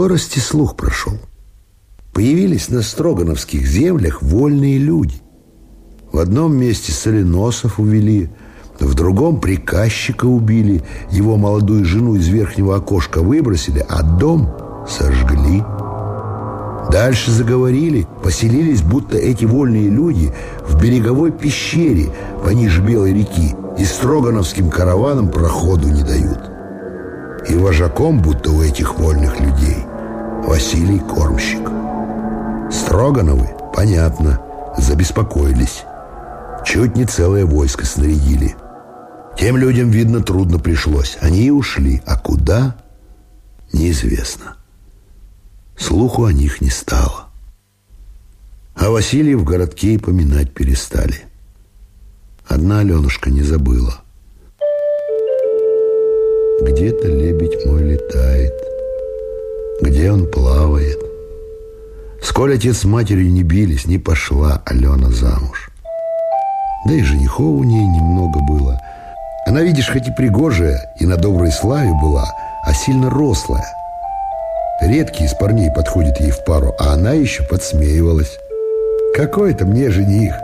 скорости слух прошел. Появились на Строгановских землях вольные люди. В одном месте соленосов увели, в другом приказчика убили, его молодую жену из верхнего окошка выбросили, а дом сожгли. Дальше заговорили, поселились, будто эти вольные люди в береговой пещере пониже Белой реки и строгановским караванам проходу не дают. И вожаком, будто у этих вольных людей, Василий Кормщик. Строгановы, понятно, забеспокоились. Чуть не целое войско снарядили. Тем людям, видно, трудно пришлось. Они и ушли. А куда? Неизвестно. Слуху о них не стало. А Василия в городке и поминать перестали. Одна Аленушка не забыла. Где-то лебедь мой летает, где он плавает. Сколь отец с матерью не бились, не пошла Алена замуж. Да и женихов у ней немного было. Она, видишь, хоть и пригожая, и на доброй славе была, а сильно рослая – Редкий из парней подходит ей в пару, а она еще подсмеивалась. Какой это мне жених?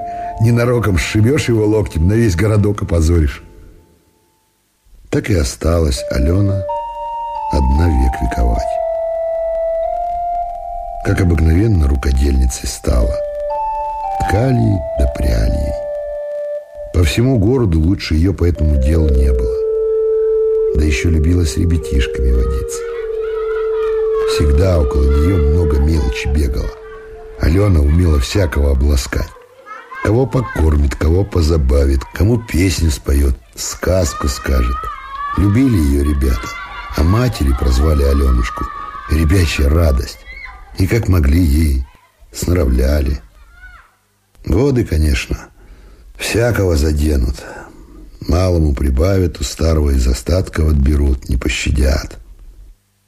Ненароком сшибешь его локтем, на весь городок опозоришь. Так и осталась Алена одна век вековать. Как обыкновенно рукодельницей стала. Ткали да пряли По всему городу лучше ее по этому делу не было. Да еще любила с ребятишками водиться. Всегда около нее много мелочи бегало. Алена умела всякого обласкать. Кого покормит, кого позабавит, кому песню споет, сказку скажет. Любили ее ребята, а матери прозвали Аленушку «Ребячья радость». И как могли ей сноровляли. Годы, конечно, всякого заденут. Малому прибавят, у старого из остатков отберут, не пощадят.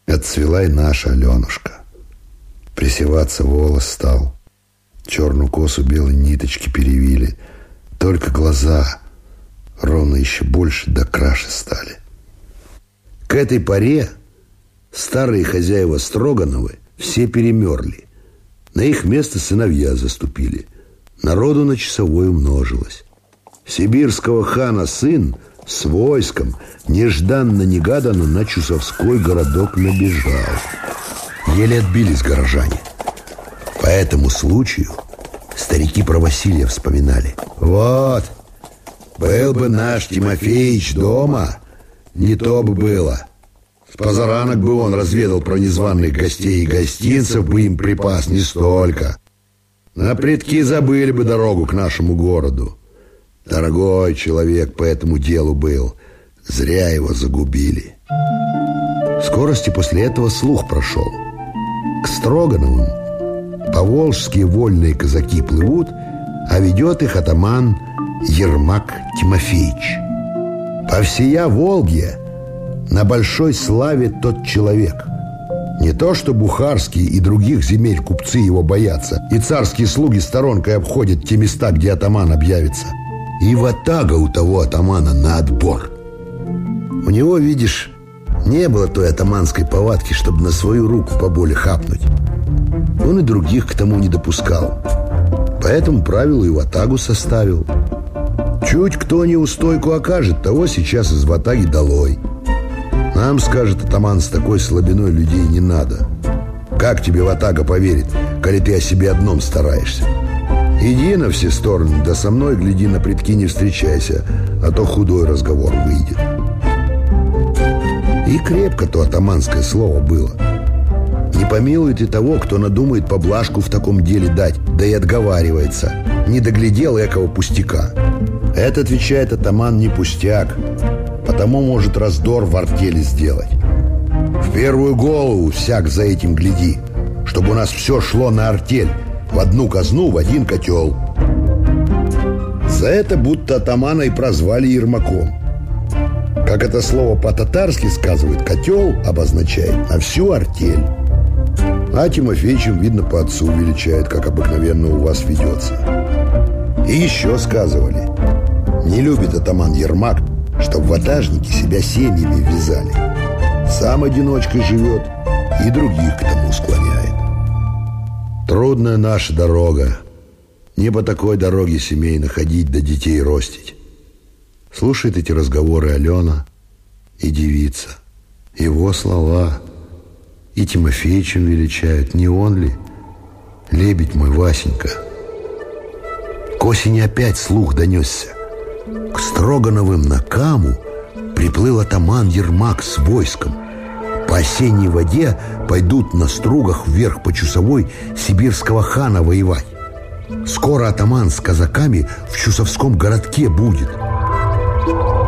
Отцвела и наша Аленушка. Присеваться волос стал. Черную косу белой ниточки перевили. Только глаза ровно еще больше до краши стали. К этой поре старые хозяева Строгановы все перемерли. На их место сыновья заступили. Народу на часовой умножилось. Сибирского хана сын – с войском нежданно-негаданно на Чусовской городок набежал. Еле отбились горожане. По этому случаю старики про Василия вспоминали. Вот, был бы наш Тимофеич дома, не то бы было. С позаранок бы он разведал про незваных гостей и гостинцев бы им припас не столько. На предки забыли бы дорогу к нашему городу. Дорогой человек по этому делу был. Зря его загубили. В скорости после этого слух прошел. К Строгановым поволжские вольные казаки плывут, а ведет их атаман Ермак Тимофеевич. По всея Волге на большой славе тот человек. Не то, что бухарские и других земель купцы его боятся, и царские слуги сторонкой обходят те места, где атаман объявится – и ватага у того атамана на отбор. У него, видишь, не было той атаманской повадки, чтобы на свою руку поболе хапнуть. Он и других к тому не допускал. Поэтому правило и ватагу составил. Чуть кто неустойку окажет, того сейчас из ватаги долой. Нам, скажет атаман, с такой слабиной людей не надо. Как тебе ватага поверит, коли ты о себе одном стараешься? Иди на все стороны, да со мной, гляди, на предки не встречайся, а то худой разговор выйдет. И крепко то атаманское слово было. Не помилует и того, кто надумает поблажку в таком деле дать, да и отговаривается. Не доглядел экого пустяка. Это, отвечает атаман, не пустяк, потому может раздор в артели сделать. В первую голову всяк за этим гляди, чтобы у нас все шло на артель, в одну казну, в один котел. За это будто атамана и прозвали Ермаком. Как это слово по-татарски сказывает, котел обозначает на всю артель. А Тимофеичем, видно, по отцу величает, как обыкновенно у вас ведется. И еще сказывали, не любит атаман Ермак, чтоб ватажники себя семьями вязали. Сам одиночкой живет, и других к тому склоняет. Трудная наша дорога. Не по такой дороге семейно ходить да детей ростить. Слушает эти разговоры Алена и девица. Его слова и Тимофеичем величают. Не он ли? Лебедь мой, Васенька. К осени опять слух донесся. К Строгановым на Каму приплыл атаман Ермак с войском. По осенней воде пойдут на стругах вверх по Чусовой сибирского хана воевать. Скоро атаман с казаками в Чусовском городке будет –